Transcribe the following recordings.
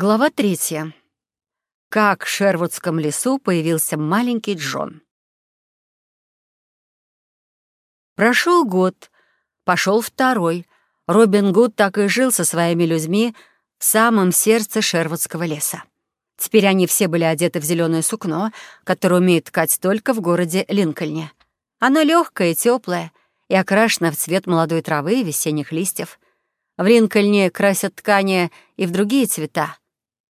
Глава третья. Как в Шервудском лесу появился маленький Джон. Прошел год, пошел второй. Робин Гуд так и жил со своими людьми в самом сердце Шервудского леса. Теперь они все были одеты в зеленое сукно, которое умеют ткать только в городе Линкольне. Оно легкое, теплое и окрашено в цвет молодой травы и весенних листьев. В Линкольне красят ткани и в другие цвета.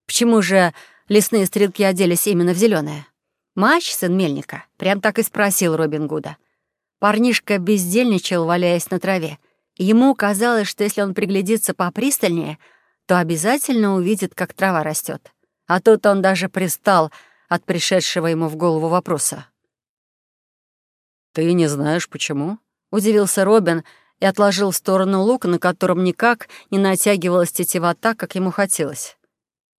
Почему же лесные стрелки оделись именно в зеленое? Мач, сын мельника, прям так и спросил Робин Гуда. Парнишка бездельничал, валяясь на траве. Ему казалось, что если он приглядится попристальнее, то обязательно увидит, как трава растет. А тут он даже пристал от пришедшего ему в голову вопроса. «Ты не знаешь, почему?» — удивился Робин и отложил в сторону лук, на котором никак не натягивалась тетива так, как ему хотелось.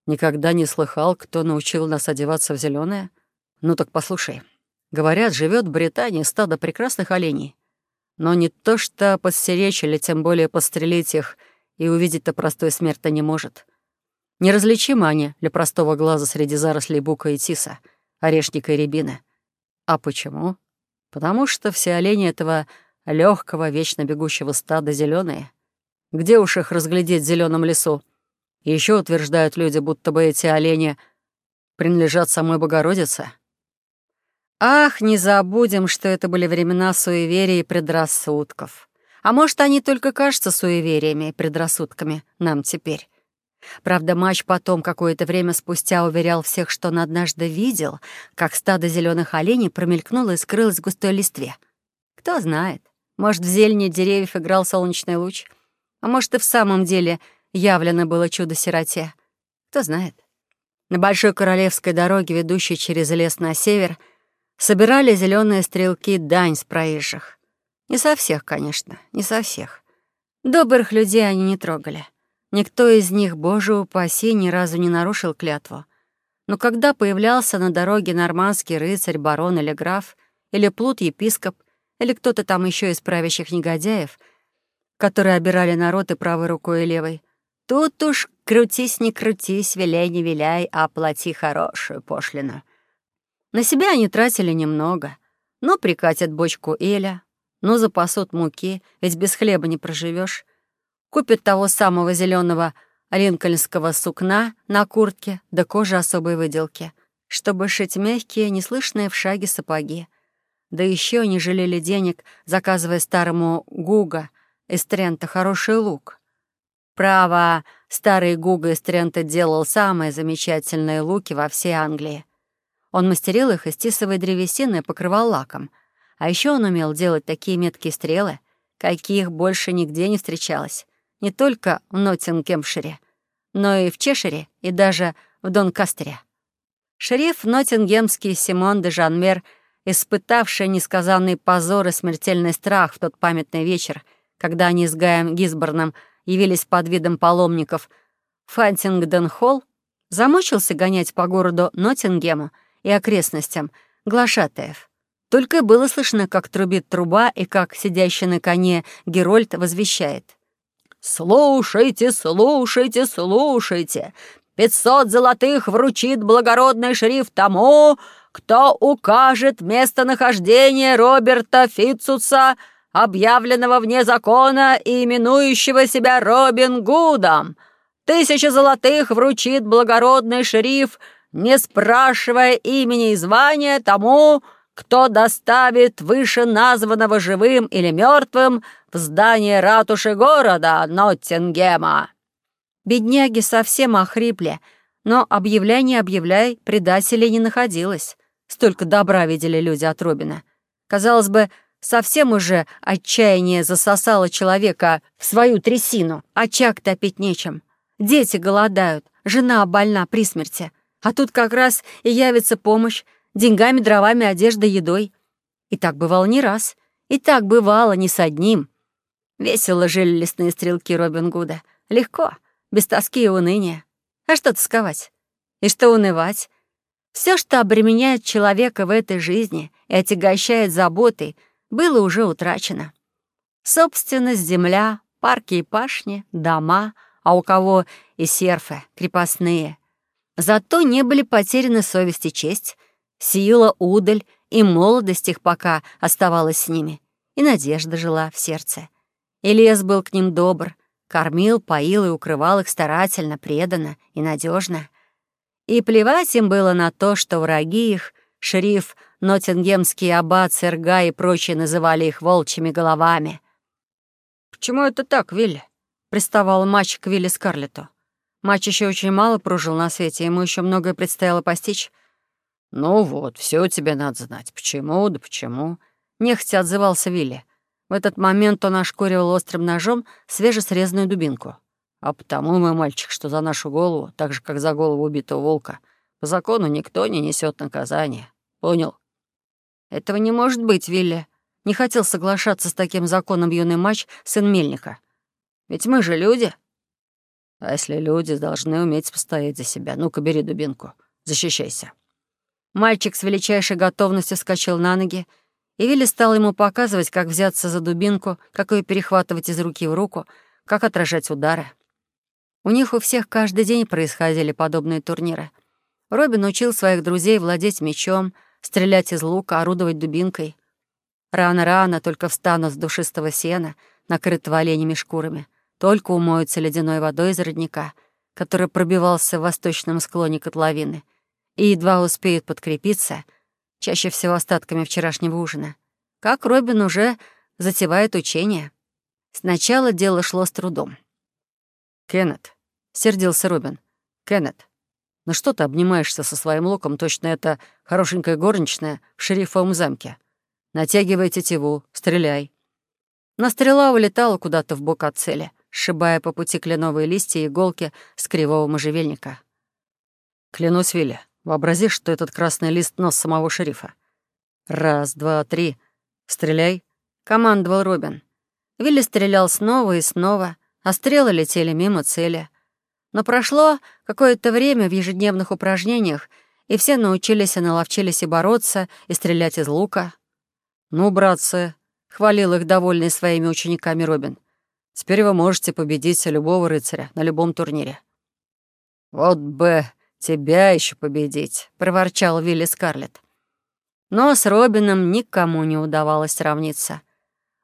Никогда не слыхал, кто научил нас одеваться в зеленое? Ну так послушай. Говорят, живет в Британии стадо прекрасных оленей. Но не то что подстеречь или тем более подстрелить их и увидеть-то простой смерть-то не может. Неразличимы они для простого глаза среди зарослей бука и тиса, орешника и рябины. А почему? Потому что все олени этого легкого, вечно бегущего стада зеленые. Где уж их разглядеть в зеленом лесу? Еще утверждают люди, будто бы эти олени принадлежат самой Богородице. Ах, не забудем, что это были времена суеверий и предрассудков. А может, они только кажутся суевериями и предрассудками нам теперь. Правда, Мач потом, какое-то время спустя, уверял всех, что он однажды видел, как стадо зеленых оленей промелькнуло и скрылось в густой листве. Кто знает, может, в зелени деревьев играл солнечный луч, а может, и в самом деле — явлено было чудо-сироте. Кто знает. На большой королевской дороге, ведущей через лес на север, собирали зеленые стрелки дань с проезжих. Не со всех, конечно, не со всех. Добрых людей они не трогали. Никто из них, боже упаси, ни разу не нарушил клятву. Но когда появлялся на дороге нормандский рыцарь, барон или граф, или плут-епископ, или кто-то там еще из правящих негодяев, которые обирали народ и правой рукой и левой, Тут уж крутись, не крутись, виляй, не виляй, а плати хорошую пошлину. На себя они тратили немного. Ну, прикатят бочку эля, ну, запасут муки, ведь без хлеба не проживешь. Купят того самого зеленого линкольнского сукна на куртке да кожи особой выделки, чтобы шить мягкие, неслышные в шаге сапоги. Да еще не жалели денег, заказывая старому Гуга из Трента хороший лук. Право, старый Гуга из Трента делал самые замечательные луки во всей Англии. Он мастерил их из тисовой древесины и покрывал лаком. А еще он умел делать такие меткие стрелы, каких больше нигде не встречалось. Не только в Ноттингемшире, но и в Чешире и даже в Донкастере. Шериф Ноттингемский Симон де Жанмер, испытавший несказанный позор и смертельный страх в тот памятный вечер, когда они с Гаем Гисборном — явились под видом паломников Фантингдон-Холл, замучился гонять по городу Ноттингему и окрестностям глашатаев. Только было слышно, как трубит труба и как сидящий на коне Герольд возвещает. «Слушайте, слушайте, слушайте! Пятьсот золотых вручит благородный шериф тому, кто укажет местонахождение Роберта Фитцуса объявленного вне закона и именующего себя Робин Гудом. Тысяча золотых вручит благородный шериф, не спрашивая имени и звания тому, кто доставит вышеназванного живым или мертвым в здание ратуши города Ноттингема». Бедняги совсем охрипли, но объявляй не объявляй, предателей не находилось. Столько добра видели люди от Робина. Казалось бы, Совсем уже отчаяние засосало человека в свою трясину. Очаг топить нечем. Дети голодают, жена больна при смерти. А тут как раз и явится помощь деньгами, дровами, одеждой, едой. И так бывало не раз. И так бывало не с одним. Весело жили лесные стрелки Робин Гуда. Легко, без тоски и уныния. А что тосковать? И что унывать? Все, что обременяет человека в этой жизни и отягощает заботой — было уже утрачено. Собственность, земля, парки и пашни, дома, а у кого и серфы, крепостные. Зато не были потеряны совесть и честь, сила, удаль и молодость их пока оставалась с ними, и надежда жила в сердце. И лес был к ним добр, кормил, поил и укрывал их старательно, преданно и надежно. И плевать им было на то, что враги их, шериф, Ноттингемский аббат, Серга и прочие называли их волчьими головами. «Почему это так, Вилли?» — приставал матч к Вилли Скарлету. Матч еще очень мало прожил на свете, ему еще многое предстояло постичь. «Ну вот, все тебе надо знать. Почему, да почему?» Нехотя отзывался Вилли. В этот момент он ошкуривал острым ножом свежесрезанную дубинку. «А потому, мой мальчик, что за нашу голову, так же, как за голову убитого волка, по закону никто не несет наказания. Понял?» «Этого не может быть, Вилли. Не хотел соглашаться с таким законом юный матч, сын Мельника. Ведь мы же люди». А если люди должны уметь постоять за себя? Ну-ка, бери дубинку. Защищайся. Мальчик с величайшей готовностью скачал на ноги, и Вилли стал ему показывать, как взяться за дубинку, как ее перехватывать из руки в руку, как отражать удары. У них у всех каждый день происходили подобные турниры. Робин учил своих друзей владеть мечом, стрелять из лука, орудовать дубинкой. Рано-рано только встанут с душистого сена, накрытого оленями шкурами — только умоются ледяной водой из родника, который пробивался в восточном склоне котловины, и едва успеют подкрепиться, чаще всего остатками вчерашнего ужина, как Робин уже затевает учение. Сначала дело шло с трудом. «Кеннет», — сердился Робин, — «Кеннет, ну что ты обнимаешься со своим луком, точно это хорошенькая горничная в шерифовом замке? Натягивай тетиву, стреляй». Но стрела улетала куда-то в бок от цели — сшибая по пути кленовые листья и иголки с кривого можжевельника. «Клянусь, Вилли, вообрази, что этот красный лист — нос самого шерифа. Раз, два, три. Стреляй!» — командовал Робин. Вилли стрелял снова и снова, а стрелы летели мимо цели. Но прошло какое-то время в ежедневных упражнениях, и все научились и наловчились и бороться, и стрелять из лука. «Ну, братцы», — хвалил их довольный своими учениками Робин, — Теперь вы можете победить любого рыцаря на любом турнире». «Вот бы тебя еще победить», — проворчал Вилли Скарлетт. Но с Робином никому не удавалось сравниться.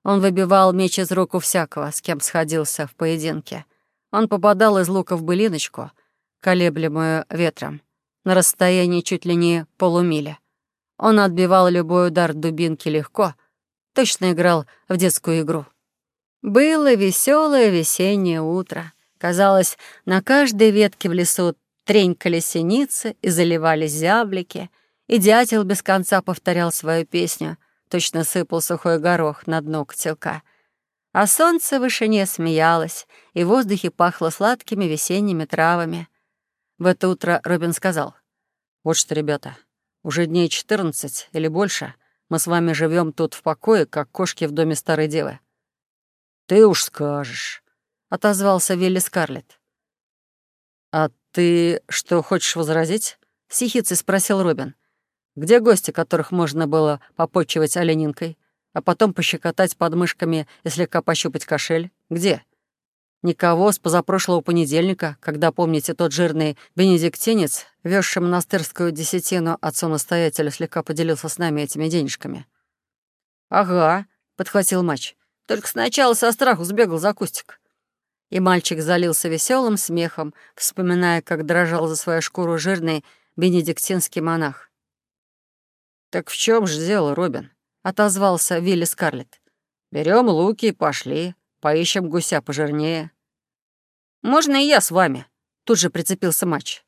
Он выбивал меч из рук у всякого, с кем сходился в поединке. Он попадал из лука в былиночку, колеблемую ветром, на расстоянии чуть ли не полумили. Он отбивал любой удар дубинки легко, точно играл в детскую игру. Было веселое весеннее утро. Казалось, на каждой ветке в лесу тренькали синицы и заливались зяблики, и дятел без конца повторял свою песню, точно сыпал сухой горох на дно котелка. А солнце в вышине смеялось, и в воздухе пахло сладкими весенними травами. В это утро Робин сказал, «Вот что, ребята, уже дней четырнадцать или больше мы с вами живем тут в покое, как кошки в доме старой девы. «Ты уж скажешь», — отозвался Вилли Скарлетт. «А ты что, хочешь возразить?» — сихицей спросил Робин. «Где гости, которых можно было попочивать оленинкой, а потом пощекотать подмышками и слегка пощупать кошель? Где?» Никого с позапрошлого понедельника, когда, помните, тот жирный бенедиктинец, везший монастырскую десятину отцу-настоятелю, слегка поделился с нами этими денежками. «Ага», — подхватил матч. Только сначала со страху сбегал за кустик». И мальчик залился веселым смехом, вспоминая, как дрожал за свою шкуру жирный бенедиктинский монах. «Так в чем же дело, Робин?» — отозвался Вилли Скарлетт. Берем луки и пошли, поищем гуся пожирнее». «Можно и я с вами?» — тут же прицепился матч.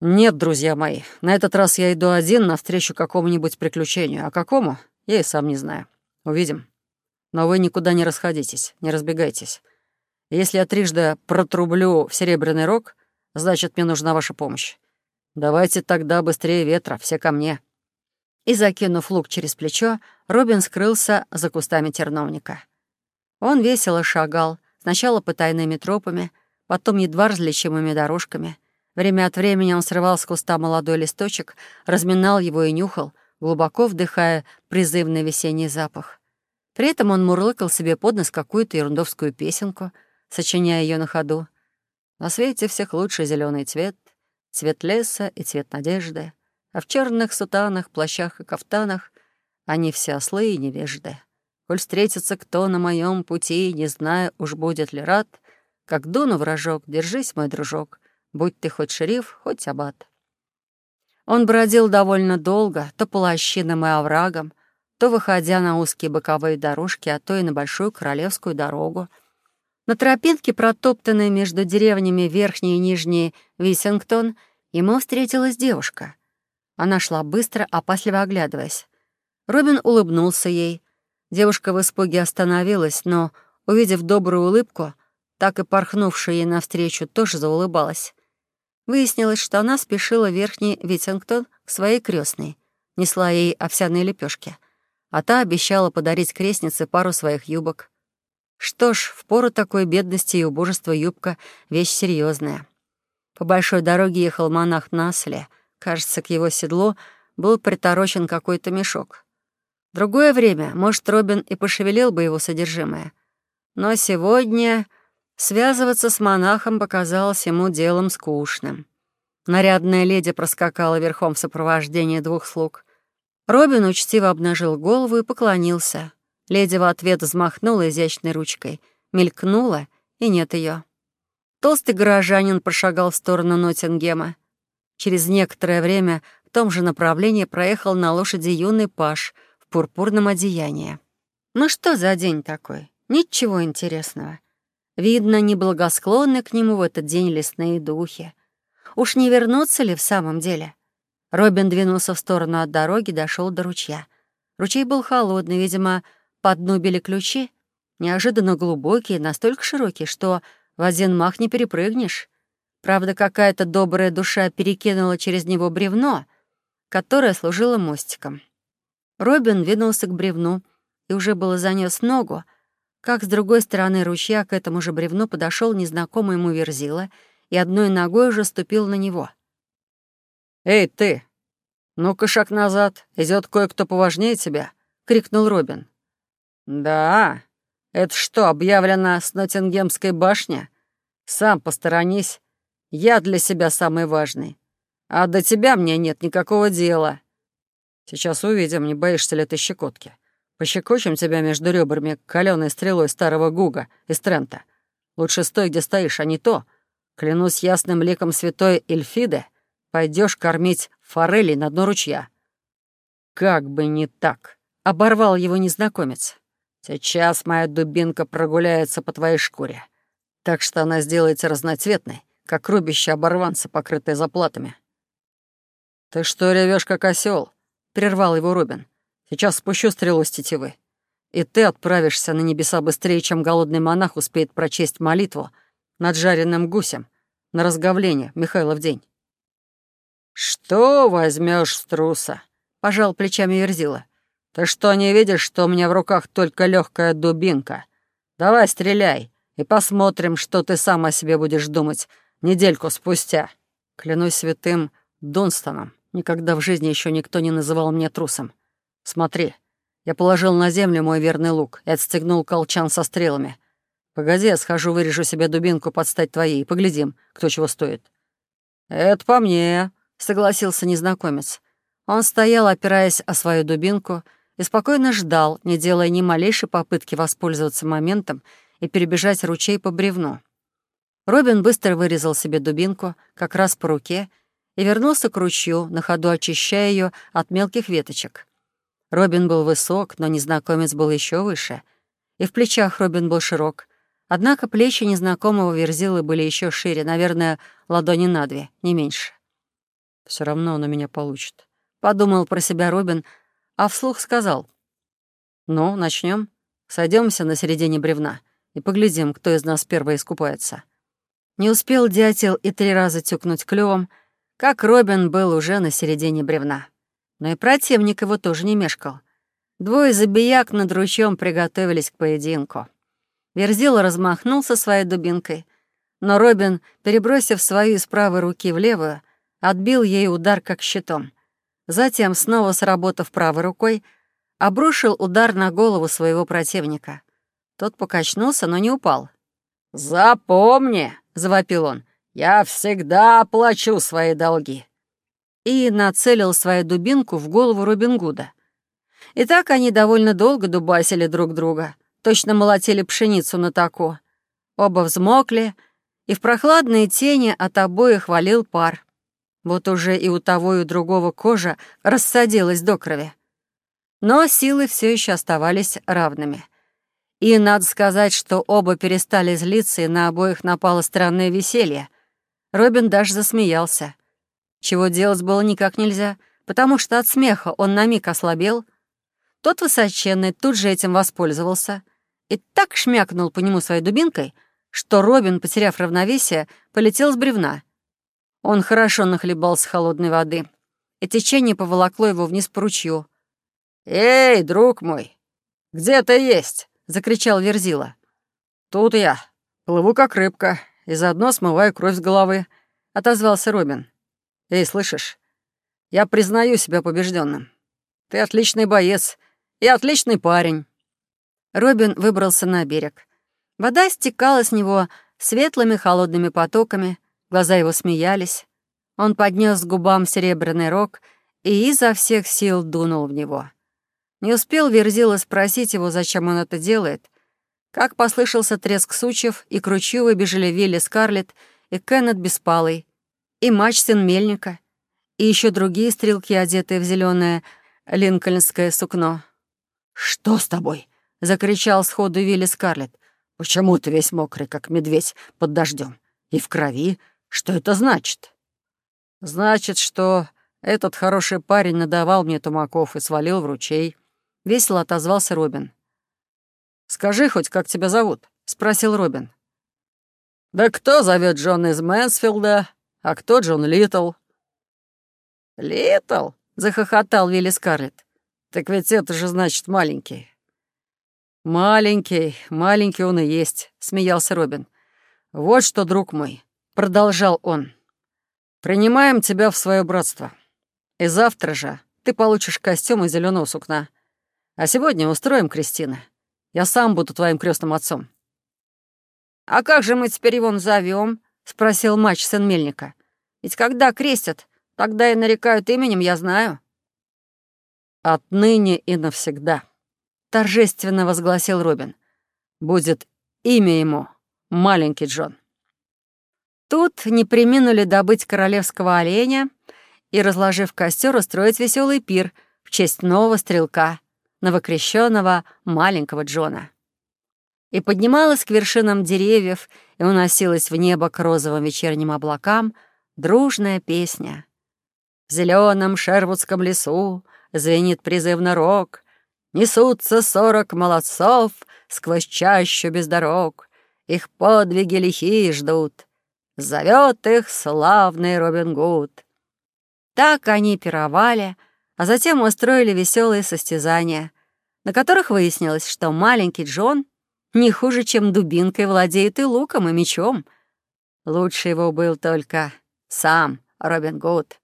«Нет, друзья мои, на этот раз я иду один навстречу какому-нибудь приключению, а какому, я и сам не знаю. Увидим». Но вы никуда не расходитесь, не разбегайтесь. Если я трижды протрублю в серебряный рог, значит, мне нужна ваша помощь. Давайте тогда быстрее ветра, все ко мне». И, закинув лук через плечо, Робин скрылся за кустами терновника. Он весело шагал, сначала по тайными тропами, потом едва различимыми дорожками. Время от времени он срывал с куста молодой листочек, разминал его и нюхал, глубоко вдыхая призывный весенний запах. При этом он мурлыкал себе под нос какую-то ерундовскую песенку, сочиняя ее на ходу. На свете всех лучше зеленый цвет, цвет леса и цвет надежды, а в черных сутанах, плащах и кафтанах они все ослы и невежды. Коль встретится кто на моем пути, не зная, уж будет ли рад, как дуну вражок, держись, мой дружок, будь ты хоть шериф, хоть аббат. Он бродил довольно долго, то по лощинам и оврагам, то выходя на узкие боковые дорожки, а то и на большую королевскую дорогу. На тропинке, протоптанной между деревнями Верхний и Нижний Висингтон, ему встретилась девушка. Она шла быстро, опасливо оглядываясь. Робин улыбнулся ей. Девушка в испуге остановилась, но, увидев добрую улыбку, так и порхнувшая ей навстречу, тоже заулыбалась. Выяснилось, что она спешила в Верхний Витингтон к своей крестной, несла ей овсяные лепешки, а та обещала подарить крестнице пару своих юбок. Что ж, в пору такой бедности и убожества юбка — вещь серьезная. По большой дороге ехал монах Насле. Кажется, к его седлу был приторочен какой-то мешок. Другое время, может, Робин и пошевелил бы его содержимое. Но сегодня Связываться с монахом показалось ему делом скучным. Нарядная леди проскакала верхом в сопровождении двух слуг. Робин учтиво обнажил голову и поклонился. Леди в ответ взмахнула изящной ручкой, мелькнула, и нет ее. Толстый горожанин прошагал в сторону Ноттингема. Через некоторое время в том же направлении проехал на лошади юный паш в пурпурном одеянии. Ну что за день такой? Ничего интересного. Видно, неблагосклонны к нему в этот день лесные духи. Уж не вернуться ли в самом деле? Робин двинулся в сторону от дороги, дошел до ручья. Ручей был холодный, видимо, по дну били ключи, неожиданно глубокие, настолько широкие, что в один мах не перепрыгнешь. Правда, какая-то добрая душа перекинула через него бревно, которое служило мостиком. Робин двинулся к бревну и уже было занес ногу, как с другой стороны ручья к этому же бревну подошел незнакомый ему верзила и одной ногой уже ступил на него. «Эй, ты! Ну-ка шаг назад, идет кое-кто поважнее тебя!» — крикнул Робин. «Да? Это что, объявлено с Ноттингемской башни? Сам посторонись. Я для себя самый важный. А до тебя мне нет никакого дела. Сейчас увидим, не боишься ли ты щекотки. Пощекочем тебя между ребрами каленой стрелой старого Гуга из Трента. Лучше стой, где стоишь, а не то. Клянусь ясным ликом святой Эльфиды, пойдешь кормить форелей на дно ручья». «Как бы не так!» — оборвал его незнакомец. «Сейчас моя дубинка прогуляется по твоей шкуре, так что она сделается разноцветной, как рубище оборванца, покрытое заплатами». «Ты что ревешь, как осел? прервал его Рубин. Сейчас спущу стрелу с тетивы. И ты отправишься на небеса быстрее, чем голодный монах успеет прочесть молитву над жареным гусем на разговление Михайлов день. «Что возьмешь с труса?» — пожал плечами Верзила. «Ты что, не видишь, что у меня в руках только легкая дубинка? Давай стреляй, и посмотрим, что ты сам о себе будешь думать недельку спустя». Клянусь святым Дунстоном, никогда в жизни еще никто не называл меня трусом. Смотри, я положил на землю мой верный лук и отстегнул колчан со стрелами. Погоди, я схожу, вырежу себе дубинку под стать твоей, и поглядим, кто чего стоит». «Это по мне», — согласился незнакомец. Он стоял, опираясь о свою дубинку, и спокойно ждал, не делая ни малейшей попытки воспользоваться моментом и перебежать ручей по бревну. Робин быстро вырезал себе дубинку, как раз по руке, и вернулся к ручью, на ходу очищая ее от мелких веточек. Робин был высок, но незнакомец был еще выше. И в плечах Робин был широк. Однако плечи незнакомого верзилы были еще шире, наверное, ладони на две, не меньше. Все равно он у меня получит. Подумал про себя Робин, а вслух сказал. «Ну, начнем. Сойдемся на середине бревна и поглядим, кто из нас первый искупается». Не успел дятел и три раза тюкнуть клювом, как Робин был уже на середине бревна. Но и противник его тоже не мешкал. Двое забияк над ручьем приготовились к поединку. Верзила размахнулся своей дубинкой, но Робин, перебросив свою из правой руки в левую, отбил ей удар как щитом. Затем, снова сработав правой рукой, обрушил удар на голову своего противника. Тот покачнулся, но не упал. «Запомни!» — завопил он. «Я всегда оплачу свои долги!» И нацелил свою дубинку в голову Робин Гуда. И так они довольно долго дубасили друг друга, точно молотили пшеницу на тако. Оба взмокли, и в прохладные тени от обоих валил пар. Вот уже и у того, и у другого кожа рассадилась до крови. Но силы все еще оставались равными. И надо сказать, что оба перестали злиться, и на обоих напало странное веселье. Робин даже засмеялся. Чего делать было никак нельзя, потому что от смеха он на миг ослабел. Тот высоченный тут же этим воспользовался и так шмякнул по нему своей дубинкой, что Робин, потеряв равновесие, полетел с бревна. Он хорошо нахлебался холодной воды, и течение поволокло его вниз по ручью. «Эй, друг мой, где ты есть?» — закричал Верзила. «Тут я. Плыву как рыбка и заодно смываю кровь с головы», — отозвался Робин. «Эй, слышишь? Я признаю себя побежденным. Ты отличный боец и отличный парень». Робин выбрался на берег. Вода стекала с него светлыми холодными потоками, глаза его смеялись. Он поднес к губам серебряный рог и изо всех сил дунул в него. Не успел Верзила спросить его, зачем он это делает, как послышался треск сучьев, и к ручью выбежали Вилли Скарлетт и Кеннет Беспалый, и матч сын Мельника, и еще другие стрелки, одетые в зеленое линкольнское сукно. «Что с тобой?» — закричал сходу Вилли Скарлетт. «Почему ты весь мокрый, как медведь под дождем? И в крови? Что это значит?» «Значит, что этот хороший парень надавал мне тумаков и свалил в ручей», — весело отозвался Робин. «Скажи хоть, как тебя зовут?» — спросил Робин. «Да кто зовет Джон из Мэнсфилда, а кто Джон Литл?» «Литл?» — захохотал Вилли Скарлетт. «Так ведь это же значит маленький». «Маленький, маленький он и есть», — смеялся Робин. «Вот что, друг мой», — продолжал он. «Принимаем тебя в свое братство. И завтра же ты получишь костюм из зеленого сукна. А сегодня устроим Кристина. Я сам буду твоим крестным отцом». «А как же мы теперь его назовем? спросил матч сын Мельника. «Ведь когда крестят, тогда и нарекают именем, я знаю». «Отныне и навсегда», — торжественно возгласил Робин. «Будет имя ему, маленький Джон». Тут не приминули добыть королевского оленя и, разложив костер, устроить веселый пир в честь нового стрелка, новокрещенного маленького Джона. И поднималась к вершинам деревьев и уносилась в небо к розовым вечерним облакам дружная песня. В зеленом шервудском лесу звенит призывно рог, Несутся сорок молодцов сквозь чащу без дорог, Их подвиги лихие ждут, зовет их славный Робин Гуд. Так они пировали, а затем устроили веселые состязания, на которых выяснилось, что маленький Джон не хуже, чем дубинкой владеет и луком, и мечом. Лучше его был только сам Робин Гуд.